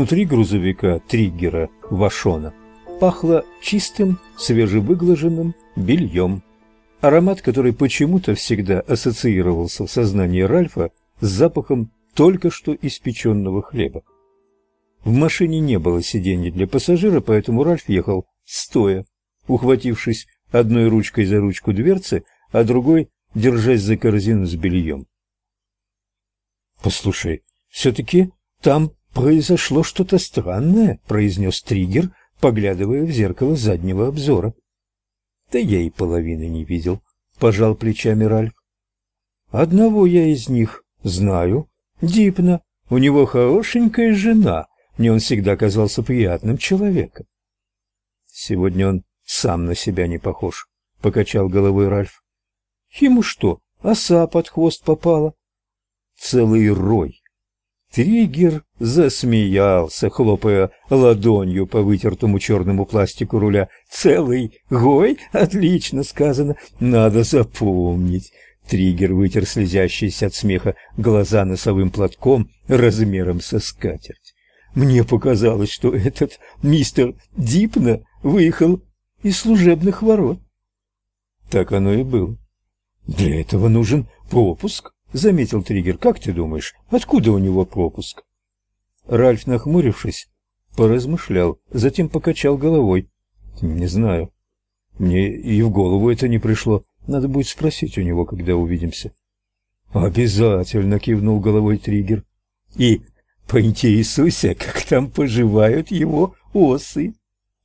Внутри грузовика триггера Вашона пахло чистым, свежевыглаженным бельем. Аромат, который почему-то всегда ассоциировался в сознании Ральфа с запахом только что испеченного хлеба. В машине не было сидений для пассажира, поэтому Ральф ехал стоя, ухватившись одной ручкой за ручку дверцы, а другой держась за корзину с бельем. «Послушай, все-таки там произошло что-то странное», — произнес Триггер, поглядывая в зеркало заднего обзора. «Да я и половины не видел», — пожал плечами Ральф. «Одного я из них знаю. Дипна. У него хорошенькая жена. Мне он всегда казался приятным человеком». «Сегодня он сам на себя не похож», — покачал головой Ральф. «Ему что, оса под хвост попала?» «Целый рой Триггер засмеялся, хлопая ладонью по вытертому черному пластику руля. «Целый гой? Отлично сказано! Надо запомнить!» Триггер вытер слезящиеся от смеха глаза носовым платком размером со скатерть. «Мне показалось, что этот мистер Дипна выехал из служебных ворот». Так оно и было. «Для этого нужен пропуск», — заметил Триггер. «Как ты думаешь, откуда у него пропуск?» Ральф, нахмурившись, поразмышлял, затем покачал головой. «Не знаю. Мне и в голову это не пришло. Надо будет спросить у него, когда увидимся». «Обязательно!» — кивнул головой Триггер. «И поинтересуйся, как там поживают его осы».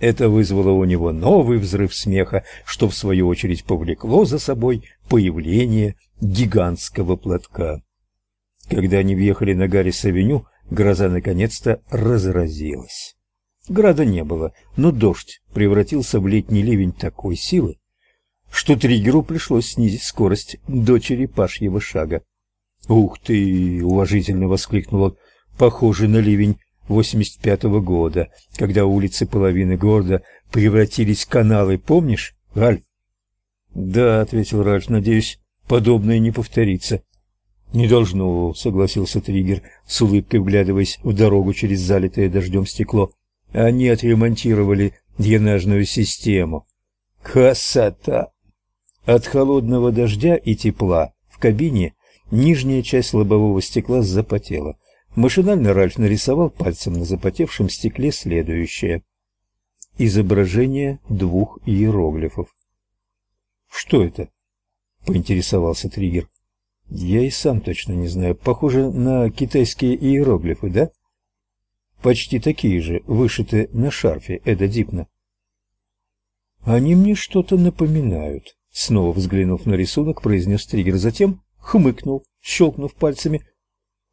Это вызвало у него новый взрыв смеха, что в свою очередь повлекло за собой появление гигантского платка. Когда они въехали на Гаррис-авеню, гроза наконец-то разразилась. Града не было, но дождь превратился в летний ливень такой силы, что триггеру пришлось снизить скорость до черепашьего шага. «Ух ты!» — уважительно воскликнула, похожий на ливень 85-го года, когда улицы половины города превратились в каналы, помнишь, Ральф? Да, ответил Ральф, надеюсь, подобное не повторится. Не должно, согласился Триггер, с улыбкой вглядываясь в дорогу через залитое дождем стекло. Они отремонтировали дренажную систему. Красота! От холодного дождя и тепла в кабине нижняя часть лобового стекла запотела. Машинально Ральф нарисовал пальцем на запотевшем стекле следующее. Изображение двух иероглифов. «Что это?» — поинтересовался Триггер. «Я и сам точно не знаю. Похоже на китайские иероглифы, да?» «Почти такие же, вышиты на шарфе Эда Дипна». «Они мне что-то напоминают», — снова взглянув на рисунок, произнес Триггер. Затем хмыкнул, щелкнув пальцами —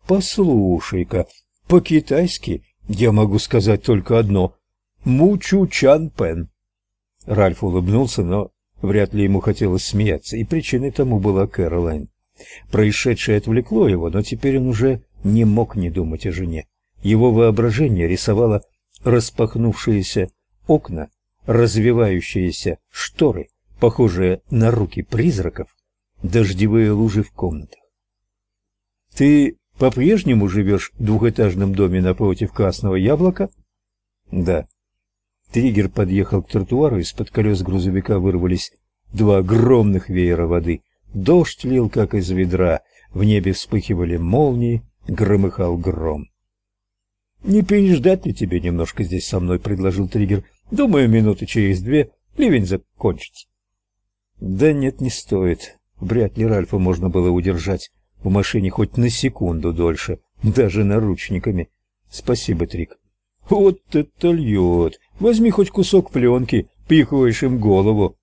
Послушай-ка, по-китайски я могу сказать только одно: Мучу Чан Пен. Ральф улыбнулся, но вряд ли ему хотелось смеяться, и причиной тому была Кэролайн. Происшедшее отвлекло его, но теперь он уже не мог не думать о жене. Его воображение рисовало распахнувшиеся окна, развивающиеся шторы, похожие на руки призраков, дождевые лужи в комнатах. «Ты по-прежнему живешь в двухэтажном доме напротив Красного Яблока? Да. Триггер подъехал к тротуару, из-под колес грузовика вырвались два огромных веера воды. Дождь лил, как из ведра, в небе вспыхивали молнии, громыхал гром. «Не переждать ли тебе немножко здесь со мной?» — предложил Триггер. «Думаю, минуты через две ливень закончится». «Да нет, не стоит. Вряд ли Ральфа можно было удержать в машине хоть на секунду дольше, даже наручниками. Спасибо, Трик. Вот это льет. Возьми хоть кусок пленки, пихаешь им голову.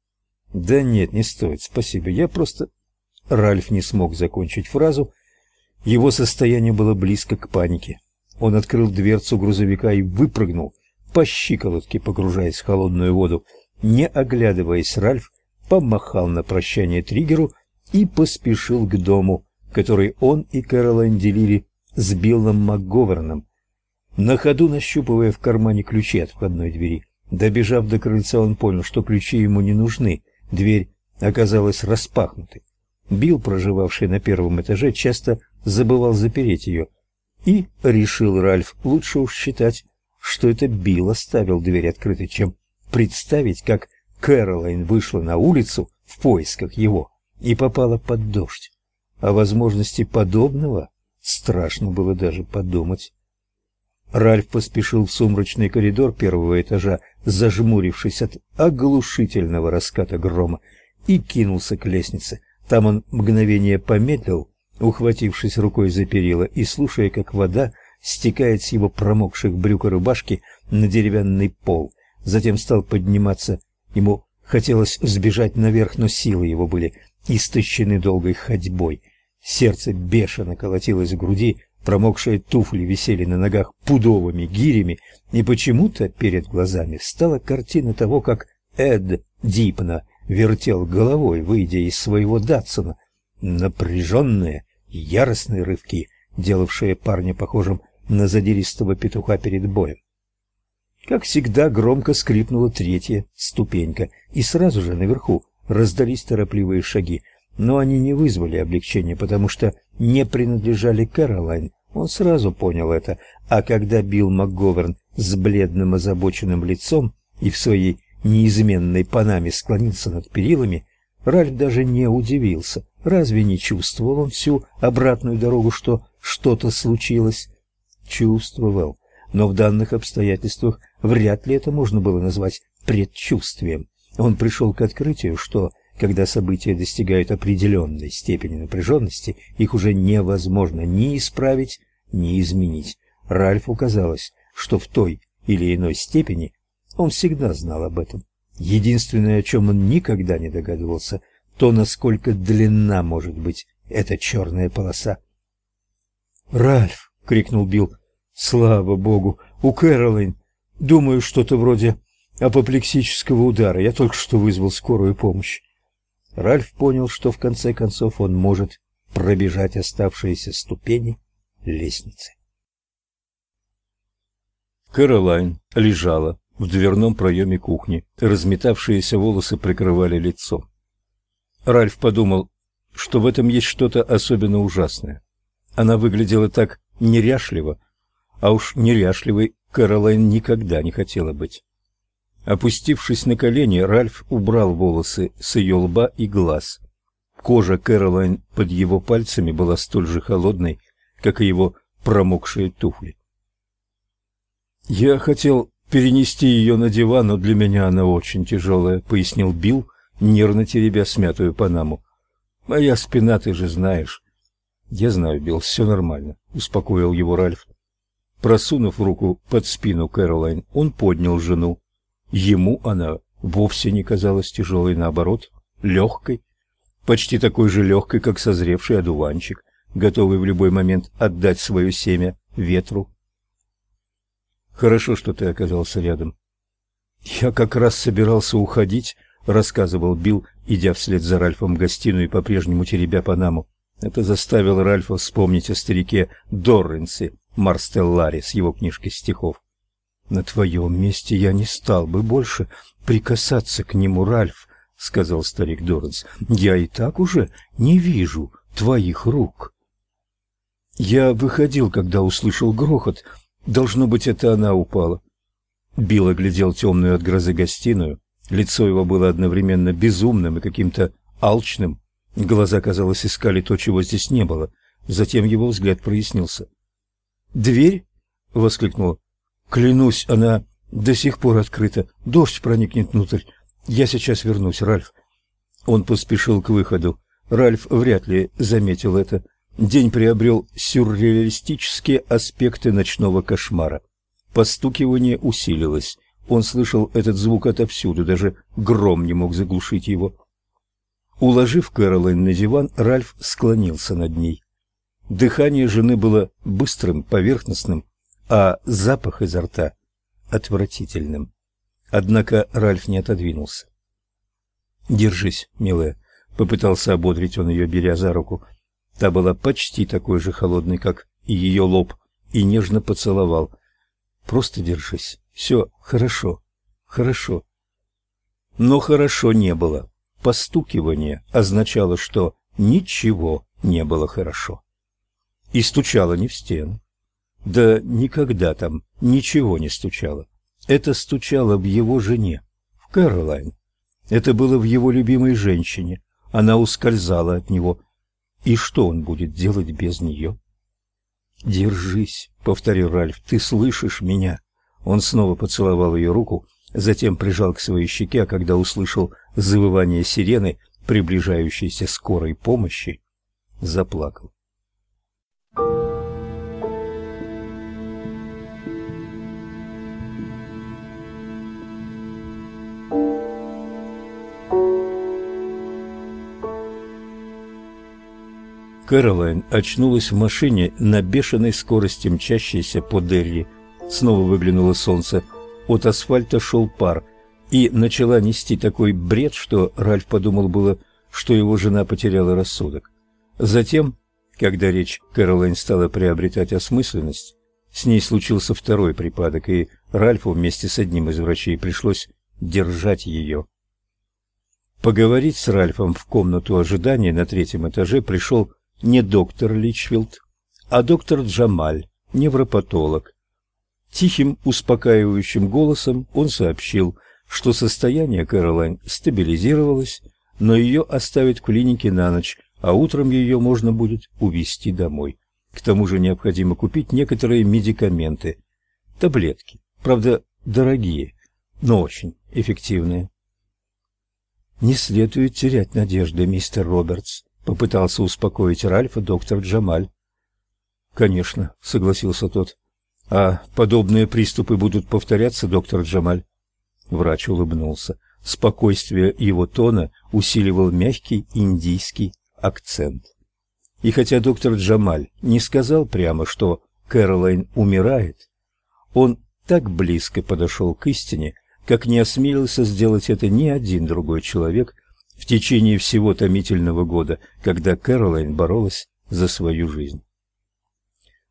Да нет, не стоит, спасибо. Я просто... Ральф не смог закончить фразу. Его состояние было близко к панике. Он открыл дверцу грузовика и выпрыгнул, по щиколотке погружаясь в холодную воду. Не оглядываясь, Ральф помахал на прощание триггеру и поспешил к дому который он и Кэролайн делили с Биллом МакГоверном, на ходу нащупывая в кармане ключи от входной двери. Добежав до крыльца, он понял, что ключи ему не нужны. Дверь оказалась распахнутой. Билл, проживавший на первом этаже, часто забывал запереть ее. И, решил Ральф, лучше уж считать, что это Билл оставил дверь открытой, чем представить, как Кэролайн вышла на улицу в поисках его и попала под дождь. О возможности подобного страшно было даже подумать. Ральф поспешил в сумрачный коридор первого этажа, зажмурившись от оглушительного раската грома, и кинулся к лестнице. Там он мгновение помедлил, ухватившись рукой за перила и слушая, как вода стекает с его промокших брюк и рубашки на деревянный пол. Затем стал подниматься. Ему хотелось сбежать наверх, но силы его были истощены долгой ходьбой. Сердце бешено колотилось в груди, промокшие туфли висели на ногах пудовыми гирями, и почему-то перед глазами встала картина того, как Эд Дипна вертел головой, выйдя из своего Датсона. Напряженные, яростные рывки, делавшие парня похожим на задиристого петуха перед боем. Как всегда, громко скрипнула третья ступенька, и сразу же наверху раздались торопливые шаги, но они не вызвали облегчения, потому что не принадлежали Кэролайн. Он сразу понял это, а когда Билл МакГоверн с бледным озабоченным лицом и в своей неизменной панаме склонился над перилами, Ральф даже не удивился. Разве не чувствовал он всю обратную дорогу, что что-то случилось? Чувствовал, но в данных обстоятельствах вряд ли это можно было назвать предчувствием. Он пришел к открытию, что когда события достигают определенной степени напряженности, их уже невозможно ни исправить, ни изменить. Ральфу казалось, что в той или иной степени он всегда знал об этом. Единственное, о чем он никогда не догадывался, то, насколько длинна может быть эта черная полоса. «Ральф!» — крикнул Билл. «Слава богу! У Кэролайн! Думаю, что-то вроде апоплексического удара. Я только что вызвал скорую помощь». Ральф понял, что в конце концов он может пробежать оставшиеся ступени лестницы. Кэролайн лежала в дверном проеме кухни. Разметавшиеся волосы прикрывали лицо. Ральф подумал, что в этом есть что-то особенно ужасное. Она выглядела так неряшливо, а уж неряшливой Кэролайн никогда не хотела быть. Опустившись на колени, Ральф убрал волосы с ее лба и глаз. Кожа Кэролайн под его пальцами была столь же холодной, как и его промокшие туфли. «Я хотел перенести ее на диван, но для меня она очень тяжелая», — пояснил Билл, нервно теребя смятую панаму. «Моя спина, ты же знаешь». «Я знаю, Билл, все нормально», — успокоил его Ральф. Просунув руку под спину Кэролайн, он поднял жену. Ему она вовсе не казалась тяжелой, наоборот, легкой, почти такой же легкой, как созревший одуванчик, готовый в любой момент отдать свое семя ветру. Хорошо, что ты оказался рядом. Я как раз собирался уходить, рассказывал Билл, идя вслед за Ральфом в гостиную и по-прежнему теребя Панаму. Это заставило Ральфа вспомнить о старике Дорренсе Марстелларе с его книжкой стихов. На твоем месте я не стал бы больше прикасаться к нему, Ральф, сказал старик Дорренс. Я и так уже не вижу твоих рук. Я выходил, когда услышал грохот, Должно быть, это она упала. Билл оглядел темную от грозы гостиную. Лицо его было одновременно безумным и каким-то алчным. Глаза, казалось, искали то, чего здесь не было. Затем его взгляд прояснился. «Дверь?» — воскликнул. «Клянусь, она до сих пор открыта. Дождь проникнет внутрь. Я сейчас вернусь, Ральф». Он поспешил к выходу. Ральф вряд ли заметил это. День приобрел сюрреалистические аспекты ночного кошмара. Постукивание усилилось. Он слышал этот звук отовсюду, даже гром не мог заглушить его. Уложив Кэролайн на диван, Ральф склонился над ней. Дыхание жены было быстрым, поверхностным, а запах изо рта отвратительным. Однако Ральф не отодвинулся. "Держись, милая", попытался ободрить он ее, беря за руку. Та была почти такой же холодной, как и ее лоб, и нежно поцеловал. Просто держись. Все хорошо. Хорошо. Но хорошо не было. Постукивание означало, что ничего не было хорошо. И стучало не в стену. Да никогда там ничего не стучало. Это стучало в его жене, в Кэролайн. Это было в его любимой женщине. Она ускользала от него. И что он будет делать без нее? «Держись», — повторил Ральф, — «ты слышишь меня?» Он снова поцеловал ее руку, затем прижал к своей щеке, а когда услышал завывание сирены, приближающейся скорой помощи, заплакал. Кэролайн очнулась в машине на бешеной скорости мчащейся по Дерри. Снова выглянуло солнце. От асфальта шел пар. И начала нести такой бред, что Ральф подумал было, что его жена потеряла рассудок. Затем, когда речь Кэролайн стала приобретать осмысленность, с ней случился второй припадок, и Ральфу вместе с одним из врачей пришлось держать ее. Поговорить с Ральфом в комнату ожидания на третьем этаже пришел не доктор Личфилд, а доктор Джамаль, невропатолог. Тихим, успокаивающим голосом он сообщил, что состояние Кэролайн стабилизировалось, но ее оставят в клинике на ночь, а утром ее можно будет увезти домой. К тому же необходимо купить некоторые медикаменты, таблетки, правда, дорогие, но очень эффективные. Не следует терять надежды, мистер Робертс, Попытался успокоить Ральфа доктор Джамаль. Конечно, согласился тот. А подобные приступы будут повторяться, доктор Джамаль? Врач улыбнулся. Спокойствие его тона усиливал мягкий индийский акцент. И хотя доктор Джамаль не сказал прямо, что Кэролайн умирает, он так близко подошел к истине, как не осмелился сделать это ни один другой человек в течение всего томительного года, когда Кэролайн боролась за свою жизнь.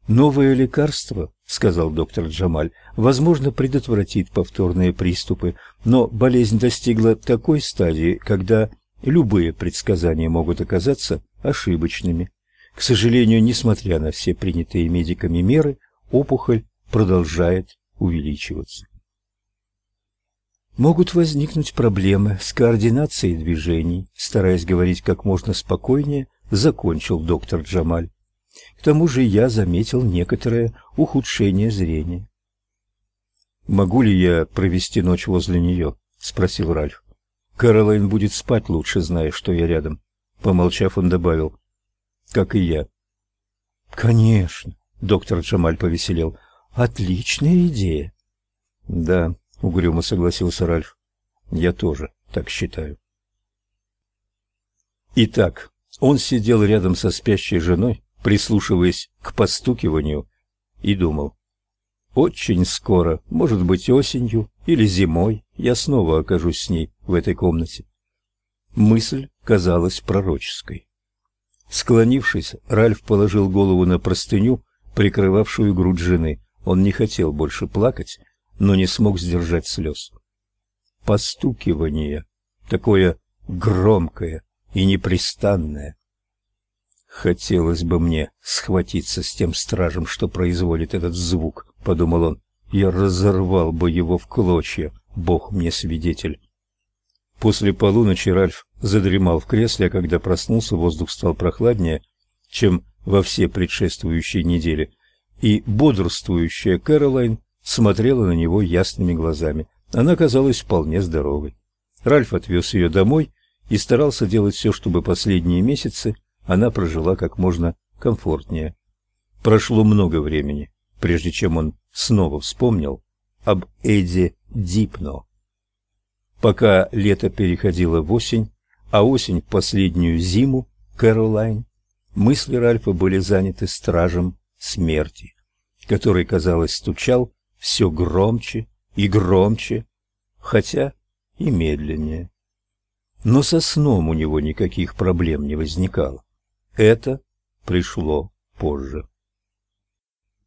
Новое лекарство, сказал доктор Джамаль, возможно, предотвратит повторные приступы, но болезнь достигла такой стадии, когда любые предсказания могут оказаться ошибочными. К сожалению, несмотря на все принятые медиками меры, опухоль продолжает увеличиваться. Могут возникнуть проблемы с координацией движений, стараясь говорить как можно спокойнее, закончил доктор Джамаль. К тому же я заметил некоторое ухудшение зрения. Могу ли я провести ночь возле нее?» — спросил Ральф. Кэролайн будет спать лучше, зная, что я рядом. Помолчав, он добавил: "Как и я". "Конечно", доктор Джамаль повеселел. "Отличная идея". "Да, угрюмо согласился Ральф. Я тоже так считаю. Итак, он сидел рядом со спящей женой, прислушиваясь к постукиванию, и думал: очень скоро, может быть, осенью или зимой, я снова окажусь с ней в этой комнате. Мысль казалась пророческой. Склонившись, Ральф положил голову на простыню, прикрывавшую грудь жены. Он не хотел больше плакать, но не смог сдержать слез. Постукивание, такое громкое и непрестанное. Хотелось бы мне схватиться с тем стражем, что производит этот звук, подумал он. Я разорвал бы его в клочья, Бог мне свидетель. После полуночи Ральф задремал в кресле, а когда проснулся, воздух стал прохладнее, чем во все предшествующие недели, и бодрствующая Кэролайн смотрела на него ясными глазами. Она казалась вполне здоровой. Ральф отвез ее домой и старался делать все, чтобы последние месяцы она прожила как можно комфортнее. Прошло много времени, прежде чем он снова вспомнил об Эдди Дипно. Пока лето переходило в осень, а осень в последнюю зиму, Кэролайн, мысли Ральфа были заняты стражем смерти, который, казалось, стучал все громче и громче, хотя и медленнее. Но со сном у него никаких проблем не возникало. Это пришло позже.